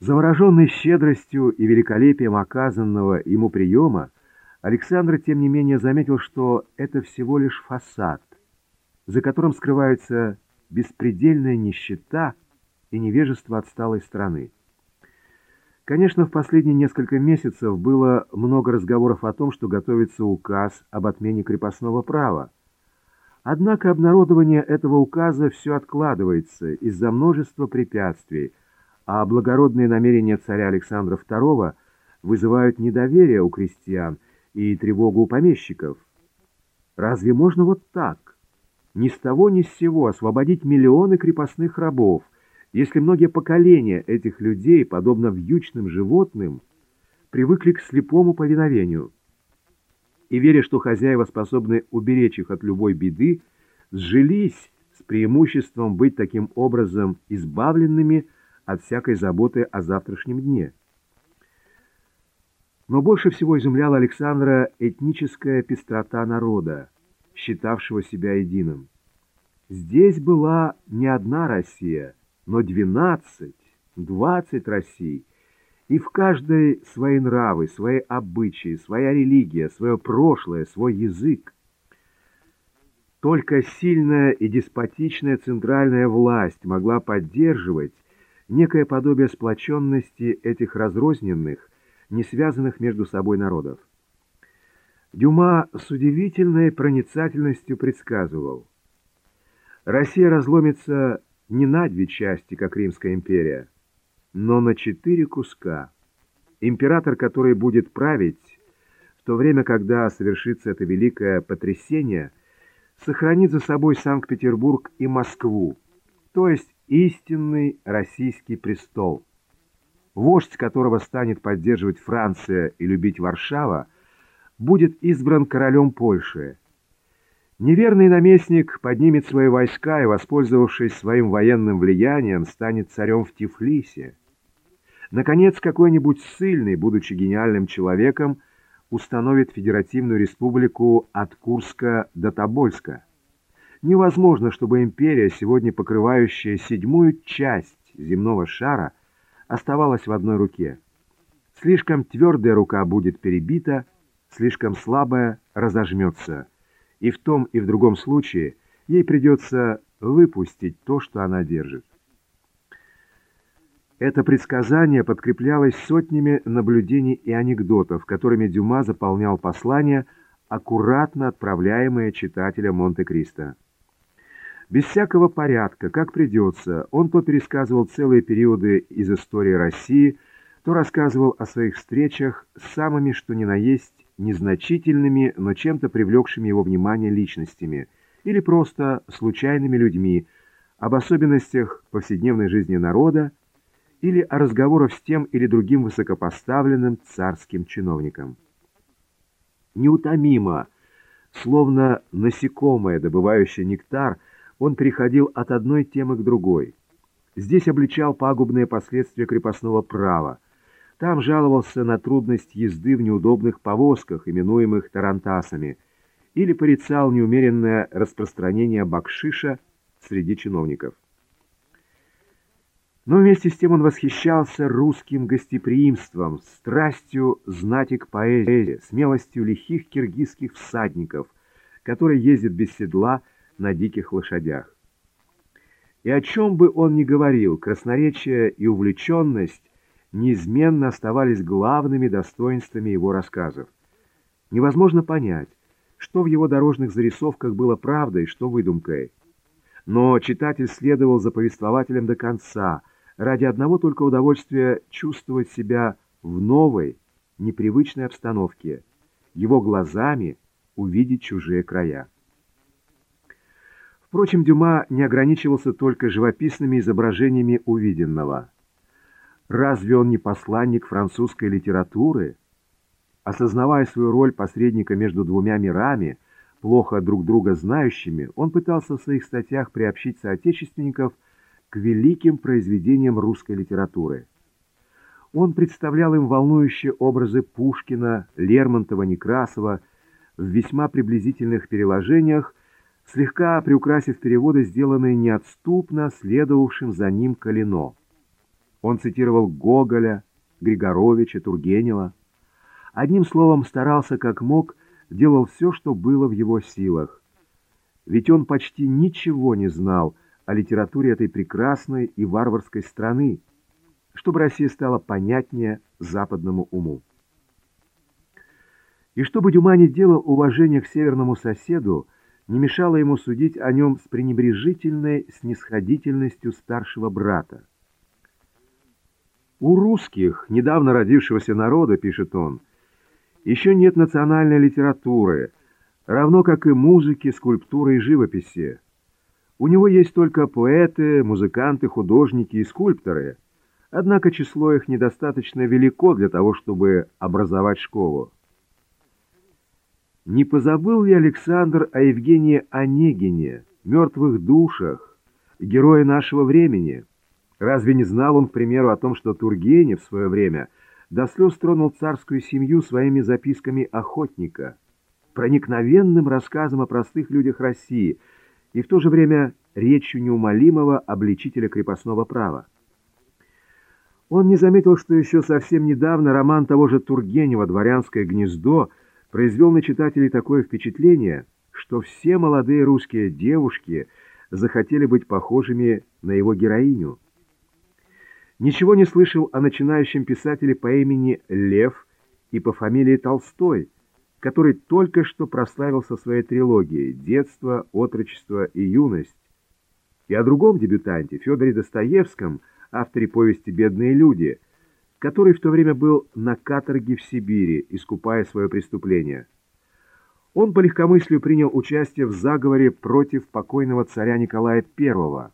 Завороженный щедростью и великолепием оказанного ему приема, Александр, тем не менее, заметил, что это всего лишь фасад, за которым скрывается беспредельная нищета и невежество отсталой страны. Конечно, в последние несколько месяцев было много разговоров о том, что готовится указ об отмене крепостного права. Однако обнародование этого указа все откладывается из-за множества препятствий, а благородные намерения царя Александра II вызывают недоверие у крестьян и тревогу у помещиков. Разве можно вот так, ни с того ни с сего, освободить миллионы крепостных рабов, если многие поколения этих людей, подобно вьючным животным, привыкли к слепому повиновению и, веря, что хозяева способны уберечь их от любой беды, сжились с преимуществом быть таким образом избавленными от всякой заботы о завтрашнем дне. Но больше всего изумляла Александра этническая пестрота народа, считавшего себя единым. Здесь была не одна Россия, но двенадцать, двадцать Россий, и в каждой свои нравы, свои обычаи, своя религия, свое прошлое, свой язык. Только сильная и деспотичная центральная власть могла поддерживать некое подобие сплоченности этих разрозненных, не связанных между собой народов. Дюма с удивительной проницательностью предсказывал. Россия разломится не на две части, как Римская империя, но на четыре куска. Император, который будет править, в то время, когда совершится это великое потрясение, сохранит за собой Санкт-Петербург и Москву, то есть истинный российский престол. Вождь, которого станет поддерживать Франция и любить Варшава, будет избран королем Польши. Неверный наместник поднимет свои войска и, воспользовавшись своим военным влиянием, станет царем в Тифлисе. Наконец, какой-нибудь сильный, будучи гениальным человеком, установит федеративную республику от Курска до Тобольска. Невозможно, чтобы империя, сегодня покрывающая седьмую часть земного шара, оставалась в одной руке. Слишком твердая рука будет перебита, слишком слабая разожмется. И в том и в другом случае ей придется выпустить то, что она держит. Это предсказание подкреплялось сотнями наблюдений и анекдотов, которыми Дюма заполнял послания, аккуратно отправляемые читателям Монте-Кристо. Без всякого порядка, как придется, он то пересказывал целые периоды из истории России, то рассказывал о своих встречах с самыми, что ни на есть, незначительными, но чем-то привлекшими его внимание личностями, или просто случайными людьми, об особенностях повседневной жизни народа, или о разговорах с тем или другим высокопоставленным царским чиновником. Неутомимо, словно насекомое, добывающее нектар, он переходил от одной темы к другой. Здесь обличал пагубные последствия крепостного права. Там жаловался на трудность езды в неудобных повозках, именуемых тарантасами, или порицал неумеренное распространение бакшиша среди чиновников. Но вместе с тем он восхищался русским гостеприимством, страстью знати к поэзии, смелостью лихих киргизских всадников, которые ездят без седла, на диких лошадях. И о чем бы он ни говорил, красноречие и увлеченность неизменно оставались главными достоинствами его рассказов. Невозможно понять, что в его дорожных зарисовках было правдой, что выдумкой. Но читатель следовал за повествователем до конца, ради одного только удовольствия чувствовать себя в новой, непривычной обстановке, его глазами увидеть чужие края. Впрочем, Дюма не ограничивался только живописными изображениями увиденного. Разве он не посланник французской литературы? Осознавая свою роль посредника между двумя мирами, плохо друг друга знающими, он пытался в своих статьях приобщить соотечественников к великим произведениям русской литературы. Он представлял им волнующие образы Пушкина, Лермонтова, Некрасова в весьма приблизительных переложениях слегка приукрасив переводы, сделанные неотступно следовавшим за ним Калино. Он цитировал Гоголя, Григоровича, Тургенева. Одним словом, старался как мог, делал все, что было в его силах. Ведь он почти ничего не знал о литературе этой прекрасной и варварской страны, чтобы Россия стала понятнее западному уму. И чтобы Дюма не делал уважения к северному соседу, не мешало ему судить о нем с пренебрежительной снисходительностью старшего брата. У русских, недавно родившегося народа, пишет он, еще нет национальной литературы, равно как и музыки, скульптуры и живописи. У него есть только поэты, музыканты, художники и скульпторы, однако число их недостаточно велико для того, чтобы образовать школу. Не позабыл ли Александр о Евгении Онегине, мертвых душах, герое нашего времени? Разве не знал он, к примеру, о том, что Тургенев в свое время до слез тронул царскую семью своими записками охотника, проникновенным рассказом о простых людях России и в то же время речью неумолимого обличителя крепостного права? Он не заметил, что еще совсем недавно роман того же Тургенева «Дворянское гнездо» произвел на читателей такое впечатление, что все молодые русские девушки захотели быть похожими на его героиню. Ничего не слышал о начинающем писателе по имени Лев и по фамилии Толстой, который только что прославился своей трилогией «Детство, отрочество и юность», и о другом дебютанте, Федоре Достоевском, авторе повести «Бедные люди», который в то время был на каторге в Сибири, искупая свое преступление. Он по легкомыслию принял участие в заговоре против покойного царя Николая I,